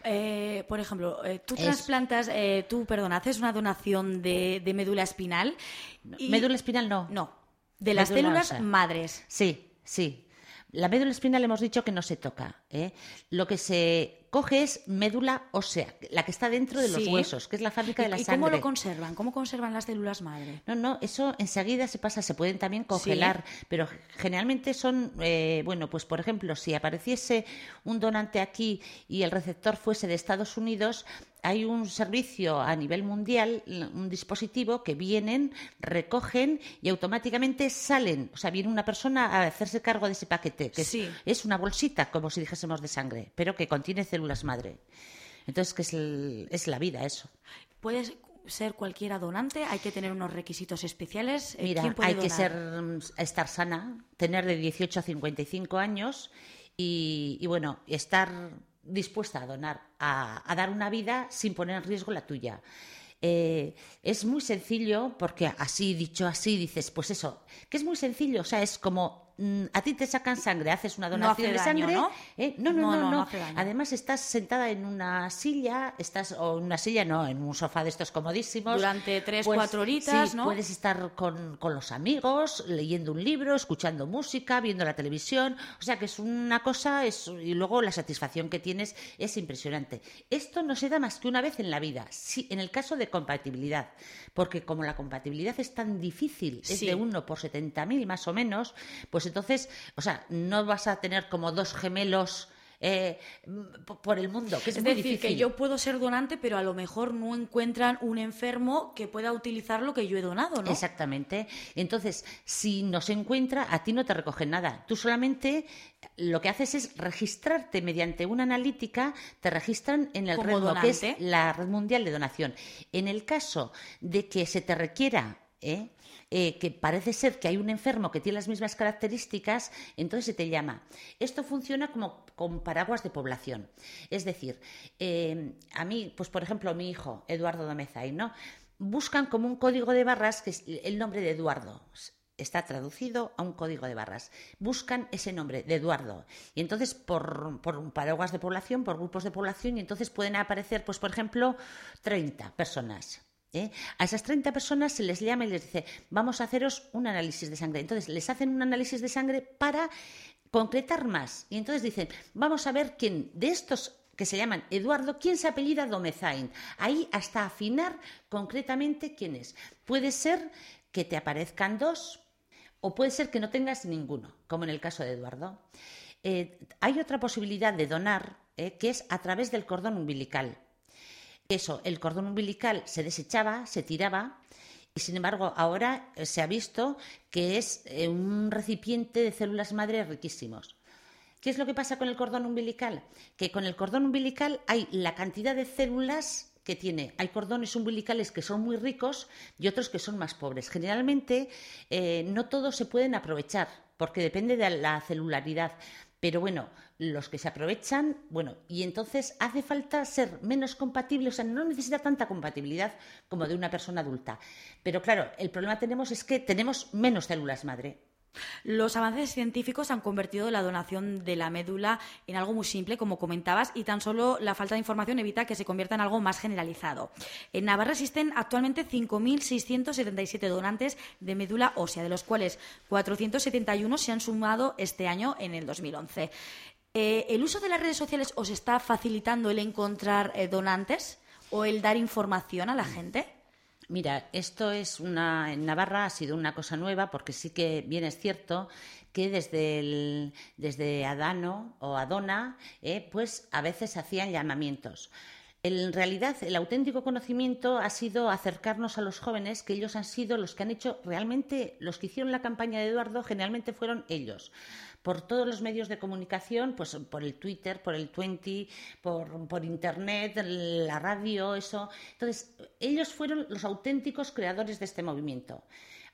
S1: Eh, por ejemplo, eh, tú
S8: Es-
S1: trasplantas, eh, tú, perdón, haces una donación de, de médula espinal. y-
S8: Médula espinal no.
S1: No, de las
S8: Médula
S1: células
S8: ósea.
S1: madres.
S8: Sí, sí. La médula espinal hemos dicho que no se toca. ¿eh? Lo que se coge es médula ósea, la que está dentro de los
S1: Sí.
S8: huesos, que es la fábrica de la
S1: ¿Y, y
S8: sangre.
S1: cómo lo conservan? ¿Cómo conservan las células madre?
S8: No, no, eso enseguida se pasa, se pueden también congelar, pero generalmente son, eh, bueno, pues por ejemplo, si apareciese un donante aquí y el receptor fuese de Estados Unidos, hay un servicio a nivel mundial, un dispositivo que vienen, recogen y automáticamente salen. O sea, viene una persona a hacerse cargo de ese paquete, que es-
S1: Sí.
S8: es, una bolsita, como si dijésemos de sangre, pero que contiene células madre. Entonces, que es, el- es la vida eso.
S1: ¿Puede ser cualquiera donante? ¿Hay que tener unos requisitos especiales? Eh,
S8: Mira,
S1: ¿quién puede
S8: hay que ser mm, estar sana, tener de 18 a 55 años y, y, bueno, estar dispuesta a donar, a, a dar una vida sin poner en riesgo la tuya. Eh, es muy sencillo porque así, dicho así, dices, pues eso, que es muy sencillo, o sea, es como a ti te sacan sangre, haces una donación de
S1: daño,
S8: sangre,
S1: ¿no?
S8: ¿eh? No, no,
S1: No,
S8: no. Además estás sentada en una silla, estás o en una silla no, en un sofá de estos comodísimos.
S1: Durante tres,
S8: Pues,
S1: cuatro horitas,
S8: sí,
S1: ¿no?
S8: Puedes estar con, con los amigos, leyendo un libro, escuchando música, viendo la televisión. O sea que es una cosa, es, y luego la satisfacción que tienes es impresionante. Esto no se da más que una vez en la vida, sí, en el caso de compatibilidad. Porque como la compatibilidad es tan difícil, es
S1: Sí.
S8: de uno por 70.000 más o menos, pues entonces, o sea, no vas a tener como dos gemelos eh, por el mundo, que es,
S1: Es
S8: muy
S1: decir, que yo puedo ser donante, pero a lo mejor no encuentran un enfermo que pueda utilizar lo que yo he donado, ¿no?
S8: Exactamente. Entonces, si no se encuentra, a ti no te recogen nada. Tú solamente lo que haces es registrarte mediante una analítica, te registran en el REDMO, que es la Red Mundial de Donación. En el caso de que se te requiera, ¿eh? Eh, que parece ser que hay un enfermo que tiene las mismas características, entonces se te llama. Esto funciona como con paraguas de población. Es decir, eh, a mí, pues por ejemplo, mi hijo, Eduardo Domezay, ¿no? Buscan como un código de barras que es el nombre de Eduardo. Está traducido a un código de barras. Buscan ese nombre de Eduardo. Y entonces, por, por paraguas de población, por grupos de población, y entonces pueden aparecer, pues, por ejemplo, 30 personas. ¿Eh? A esas 30 personas se les llama y les dice, vamos a haceros un análisis de sangre. Entonces, les hacen un análisis de sangre para concretar más. Y entonces dicen, vamos a ver quién de estos que se llaman Eduardo, quién se apellida Domezain. Ahí hasta afinar concretamente quién es. Puede ser que te aparezcan dos o puede ser que no tengas ninguno, como en el caso de Eduardo. Eh, hay otra posibilidad de donar eh, que es a través del cordón umbilical. Eso, el cordón umbilical se desechaba, se tiraba, y sin embargo ahora eh, se ha visto que es eh, un recipiente de células madre riquísimos. ¿Qué es lo que pasa con el cordón umbilical? Que con el cordón umbilical hay la cantidad de células que tiene. Hay cordones umbilicales que son muy ricos y otros que son más pobres. Generalmente eh, no todos se pueden aprovechar porque depende de la celularidad. Pero bueno, los que se aprovechan, bueno, y entonces hace falta ser menos compatible, o sea, no necesita tanta compatibilidad como de una persona adulta. Pero claro, el problema tenemos es que tenemos menos células madre.
S1: Los avances científicos han convertido la donación de la médula en algo muy simple, como comentabas, y tan solo la falta de información evita que se convierta en algo más generalizado. En Navarra existen actualmente 5.677 donantes de médula ósea, de los cuales 471 se han sumado este año en el 2011. Eh, ¿El uso de las redes sociales os está facilitando el encontrar eh, donantes o el dar información a la gente?
S8: Mira, esto es una en Navarra ha sido una cosa nueva porque sí que bien es cierto que desde el, desde Adano o Adona, eh, pues a veces hacían llamamientos. En realidad, el auténtico conocimiento ha sido acercarnos a los jóvenes, que ellos han sido los que han hecho realmente, los que hicieron la campaña de Eduardo, generalmente fueron ellos por todos los medios de comunicación, pues por el Twitter, por el Twenty, por, por Internet, la radio, eso. Entonces, ellos fueron los auténticos creadores de este movimiento.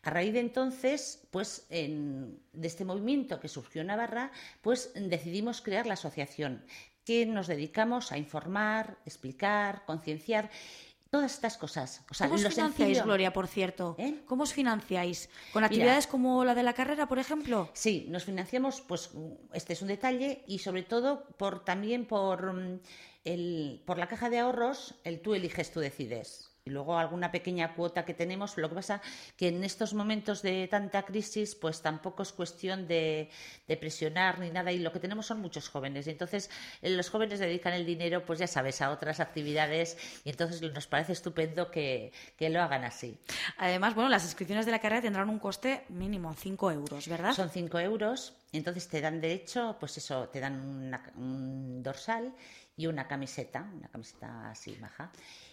S8: A raíz de entonces, pues de este movimiento que surgió en Navarra, pues decidimos crear la asociación, que nos dedicamos a informar, explicar, concienciar, todas estas cosas. O sea,
S1: ¿Cómo os financiáis,
S8: sencillo-
S1: Gloria, por cierto?
S8: ¿Eh?
S1: ¿Cómo os financiáis? ¿Con
S8: Mira.
S1: actividades como la de la carrera, por ejemplo?
S8: Sí, nos financiamos, pues este es un detalle y sobre todo por también por mm, el, por la caja de ahorros, el tú eliges, tú decides. Y luego alguna pequeña cuota que tenemos. Lo que pasa que en estos momentos de tanta crisis, pues tampoco es cuestión de, de presionar ni nada. Y lo que tenemos son muchos jóvenes. Y entonces eh, los jóvenes dedican el dinero, pues ya sabes, a otras actividades. Y entonces nos parece estupendo que, que lo hagan así.
S1: Además, bueno, las inscripciones de la carrera tendrán un coste mínimo, 5 euros, ¿verdad?
S8: Son 5 euros, entonces te dan derecho, pues eso, te dan una- un dorsal y una camiseta, una camiseta así maja.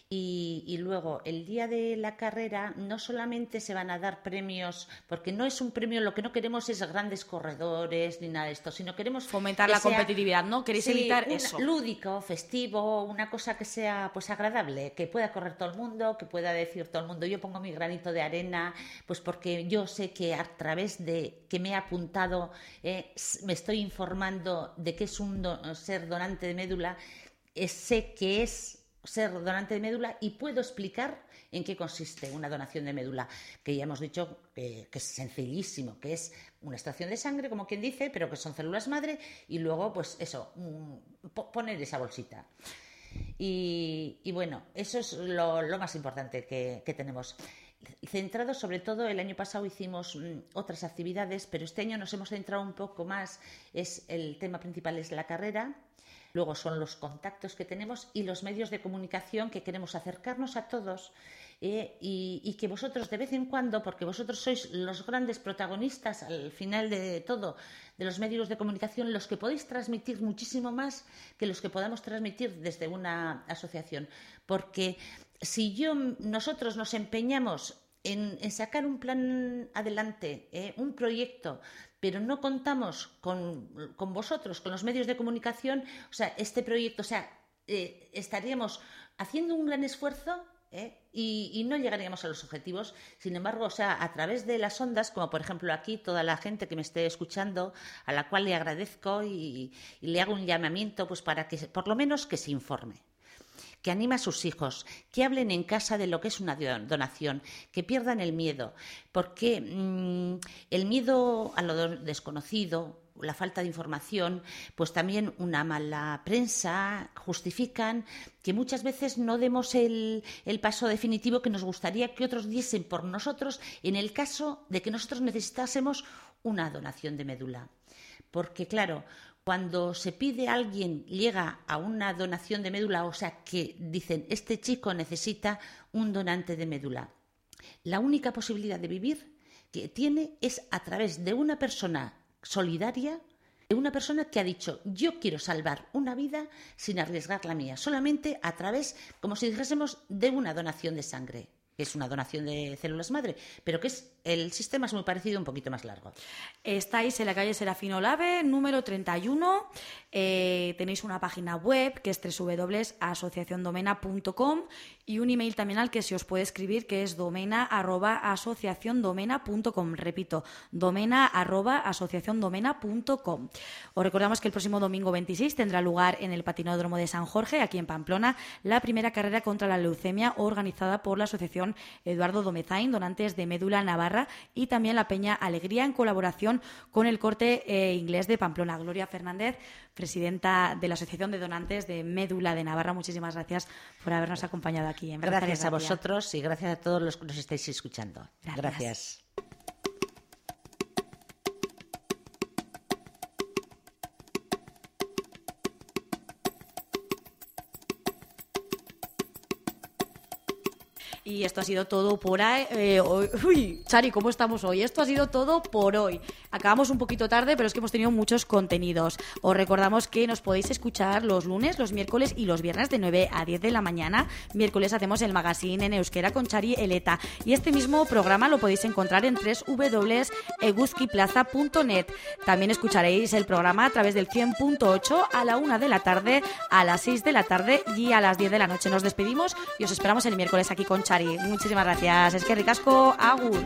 S8: Y, y luego, el día de la carrera, no solamente se van a dar premios, porque no es un premio, lo que no queremos es grandes corredores ni nada de esto, sino queremos
S1: Fomentar
S8: que
S1: la
S8: sea-
S1: competitividad, ¿no? Queréis
S8: Sí,
S1: evitar eso.
S8: Lúdico, festivo, una cosa que sea pues agradable, que pueda correr todo el mundo, que pueda decir todo el mundo, yo pongo mi granito de arena, pues porque yo sé que a través de que me he apuntado, eh, me estoy informando de que es un do- ser donante de médula, eh, sé que es ser donante de médula y puedo explicar en qué consiste una donación de médula, que ya hemos dicho que, es sencillísimo, que es una extracción de sangre, como quien dice, pero que son células madre y luego, pues eso, mm, po- poner esa bolsita. Y, bueno, eso es lo, lo más importante que, que tenemos. Centrado sobre todo, el año pasado hicimos mm, otras actividades, pero este año nos hemos centrado un poco más, es el tema principal es la carrera, luego son los contactos que tenemos y los medios de comunicación que queremos acercarnos a todos eh, y, que vosotros de vez en cuando, porque vosotros sois los grandes protagonistas al final de todo, de los medios de comunicación, los que podéis transmitir muchísimo más que los que podamos transmitir desde una asociación. Porque si yo, nosotros nos empeñamos en, en sacar un plan adelante, eh, un proyecto, pero no contamos con, con vosotros, con los medios de comunicación, o sea, este proyecto, o sea, eh, estaríamos haciendo un gran esfuerzo ¿eh? y, no llegaríamos a los objetivos. Sin embargo, o sea, a través de las ondas, como por ejemplo aquí, toda la gente que me esté escuchando, a la cual le agradezco y, y le hago un llamamiento, pues para que por lo menos que se informe que anime a sus hijos, que hablen en casa de lo que es una don- donación, que pierdan el miedo, porque mm, el miedo a lo do- desconocido, la falta de información, pues también una mala prensa justifican que muchas veces no demos el, el paso definitivo que nos gustaría que otros diesen por nosotros en el caso de que nosotros necesitásemos una donación de médula. Porque, claro, cuando se pide a alguien, llega a una donación de médula, o sea, que dicen, este chico necesita un donante de médula. La única posibilidad de vivir que tiene es a través de una persona solidaria, de una persona que ha dicho, yo quiero salvar una vida sin arriesgar la mía, solamente a través, como si dijésemos, de una donación de sangre que es una donación de células madre, pero que es el sistema es muy parecido, un poquito más largo.
S1: Estáis en la calle Serafino Lave, número 31. Eh, tenéis una página web que es www.asociaciondomena.com y un email también al que se os puede escribir que es domena.asociaciondomena.com. Repito, domena.asociaciondomena.com. Os recordamos que el próximo domingo 26 tendrá lugar en el patinódromo de San Jorge, aquí en Pamplona, la primera carrera contra la leucemia organizada por la Asociación Eduardo Domezain, donantes de médula Navarra, y también la Peña Alegría en colaboración con el corte eh, inglés de Pamplona. Gloria Fernández, presidenta de la Asociación de Donantes de Médula de Navarra, muchísimas gracias por habernos acompañado aquí. En Verdad
S8: Gracias a
S1: Ratia.
S8: vosotros y gracias a todos los que nos estáis escuchando.
S1: Gracias.
S8: gracias.
S1: Y esto ha sido todo por eh, hoy- uy, Chari, ¿cómo estamos hoy? Esto ha sido todo por hoy. Acabamos un poquito tarde, pero es que hemos tenido muchos contenidos. Os recordamos que nos podéis escuchar los lunes, los miércoles y los viernes de 9 a 10 de la mañana. Miércoles hacemos el magazine en euskera con Chari Eleta. Y este mismo programa lo podéis encontrar en www.eguzquiplaza.net. También escucharéis el programa a través del 100.8 a la 1 de la tarde, a las 6 de la tarde y a las 10 de la noche. Nos despedimos y os esperamos el miércoles aquí con Chari. Muchísimas gracias. Es que ricasco, Agur.